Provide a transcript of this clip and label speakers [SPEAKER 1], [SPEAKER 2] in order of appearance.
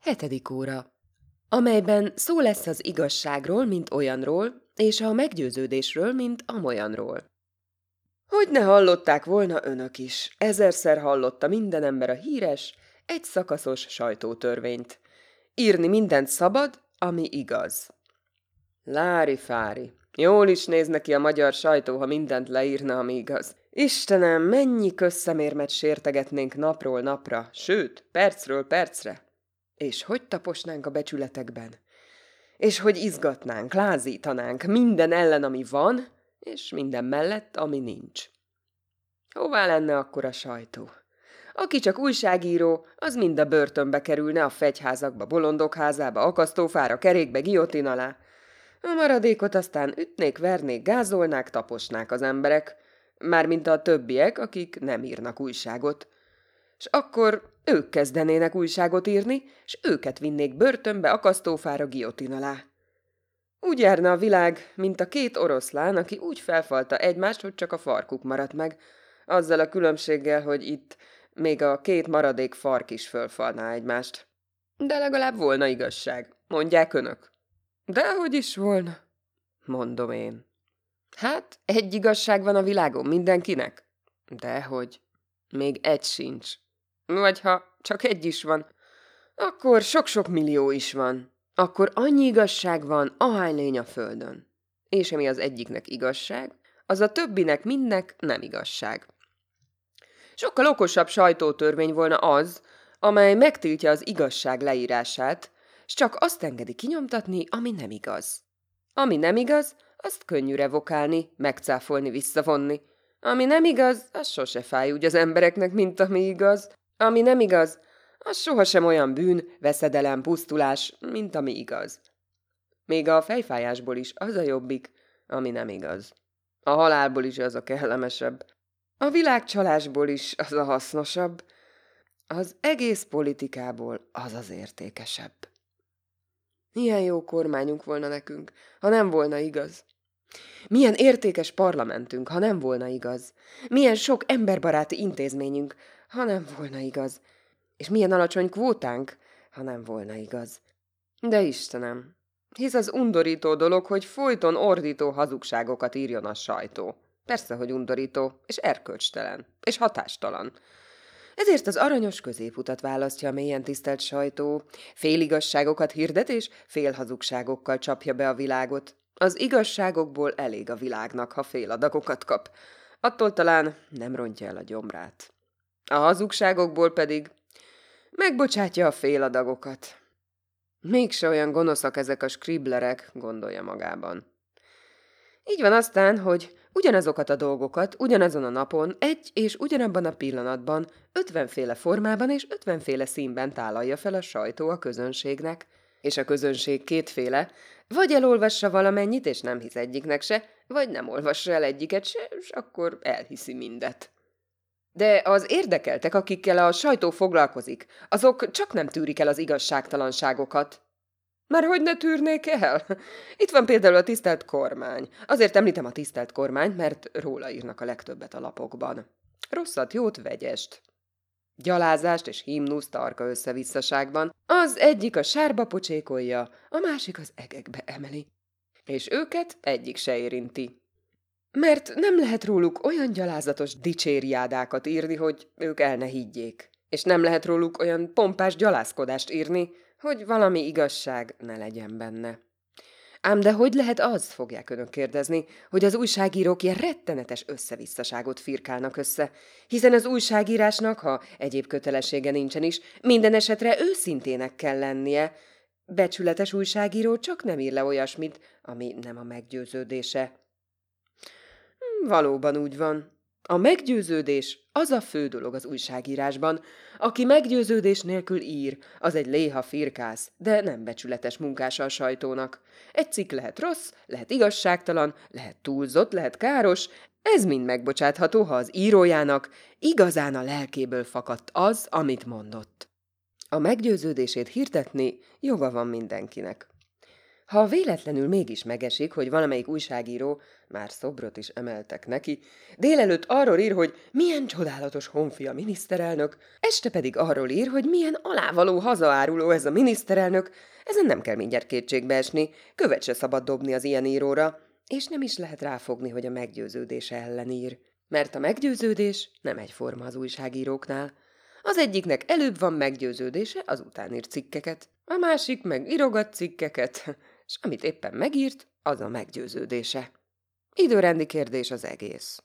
[SPEAKER 1] Hetedik óra. Amelyben szó lesz az igazságról, mint olyanról, és a meggyőződésről, mint amolyanról. Hogy ne hallották volna önök is, ezerszer hallotta minden ember a híres, egy szakaszos sajtótörvényt. Írni mindent szabad, ami igaz. Lári fári, jól is néz neki a magyar sajtó, ha mindent leírna, ami igaz. Istenem, mennyi közszemérmet sértegetnénk napról napra, sőt, percről percre. És hogy taposnánk a becsületekben? És hogy izgatnánk, lázítanánk minden ellen, ami van, és minden mellett, ami nincs. Hová lenne akkor a sajtó? Aki csak újságíró, az mind a börtönbe kerülne a fegyházakba, bolondok házába, akasztófára, kerékbe, giotin alá. A maradékot aztán ütnék, vernék, gázolnák, taposnák az emberek, mármint a többiek, akik nem írnak újságot. És akkor ők kezdenének újságot írni, és őket vinnék börtönbe, akasztófára, giotin alá. Úgy járna a világ, mint a két oroszlán, aki úgy felfalta egymást, hogy csak a farkuk maradt meg, azzal a különbséggel, hogy itt még a két maradék fark is fölfalná egymást. De legalább volna igazság, mondják önök. De hogy is volna, mondom én. Hát, egy igazság van a világon mindenkinek. Dehogy. Még egy sincs. Vagy ha csak egy is van, akkor sok-sok millió is van. Akkor annyi igazság van, ahány lény a földön. És ami az egyiknek igazság, az a többinek mindnek nem igazság. Sokkal okosabb sajtótörvény volna az, amely megtiltja az igazság leírását, és csak azt engedi kinyomtatni, ami nem igaz. Ami nem igaz, azt könnyű revokálni, megcáfolni, visszavonni. Ami nem igaz, az sose fáj úgy az embereknek, mint ami igaz. Ami nem igaz, az sohasem olyan bűn, veszedelem, pusztulás, mint ami igaz. Még a fejfájásból is az a jobbik, ami nem igaz. A halálból is az a kellemesebb. A világcsalásból is az a hasznosabb. Az egész politikából az az értékesebb. Milyen jó kormányunk volna nekünk, ha nem volna igaz. Milyen értékes parlamentünk, ha nem volna igaz. Milyen sok emberbaráti intézményünk, ha nem volna igaz. És milyen alacsony kvótánk, ha nem volna igaz. De Istenem, hisz az undorító dolog, hogy folyton ordító hazugságokat írjon a sajtó. Persze, hogy undorító, és erkölcstelen, és hatástalan. Ezért az aranyos középutat választja a mélyen tisztelt sajtó, féligasságokat hirdet és félhazugságokkal csapja be a világot. Az igazságokból elég a világnak, ha féladagokat kap. Attól talán nem rontja el a gyomrát. A hazugságokból pedig megbocsátja a féladagokat. Mégse olyan gonoszak ezek a skriblerek, gondolja magában. Így van aztán, hogy ugyanazokat a dolgokat ugyanazon a napon, egy és ugyanabban a pillanatban, ötvenféle formában és ötvenféle színben tálalja fel a sajtó a közönségnek. És a közönség kétféle, vagy elolvassa valamennyit, és nem hisz egyiknek se, vagy nem olvassa el egyiket se, és akkor elhiszi mindet. De az érdekeltek, akikkel a sajtó foglalkozik, azok csak nem tűrik el az igazságtalanságokat. Már hogy ne tűrnék el? Itt van például a tisztelt kormány. Azért említem a tisztelt kormányt, mert róla írnak a legtöbbet a lapokban. Rosszat, jót, vegyest. Gyalázást és himnuszt tarka összevisszaságban. Az egyik a sárba pocsékolja, a másik az egekbe emeli. És őket egyik se érinti. Mert nem lehet róluk olyan gyalázatos dicsériádákat írni, hogy ők el ne higgyék. És nem lehet róluk olyan pompás gyalázkodást írni, hogy valami igazság ne legyen benne. Ám de hogy lehet az, fogják önök kérdezni, hogy az újságírók ilyen rettenetes összevisszaságot firkálnak össze, hiszen az újságírásnak, ha egyéb kötelessége nincsen is, minden esetre őszintének kell lennie. Becsületes újságíró csak nem ír le olyasmit, ami nem a meggyőződése. Valóban úgy van. A meggyőződés az a fő dolog az újságírásban. Aki meggyőződés nélkül ír, az egy léha firkász, de nem becsületes munkása a sajtónak. Egy cikk lehet rossz, lehet igazságtalan, lehet túlzott, lehet káros, ez mind megbocsátható, ha az írójának igazán a lelkéből fakadt az, amit mondott. A meggyőződését hirdetni joga van mindenkinek. Ha véletlenül mégis megesik, hogy valamelyik újságíró, már szobrot is emeltek neki, délelőtt arról ír, hogy milyen csodálatos honfi a miniszterelnök, este pedig arról ír, hogy milyen alávaló hazaáruló ez a miniszterelnök, ezen nem kell mindjárt kétségbe esni, követ se szabad dobni az ilyen íróra, és nem is lehet ráfogni, hogy a meggyőződése ellen ír. Mert a meggyőződés nem egyforma az újságíróknál. Az egyiknek előbb van meggyőződése, azután ír cikkeket, a másik meg irogat cikkeket, és amit éppen megírt, az a meggyőződése. Időrendi kérdés az egész.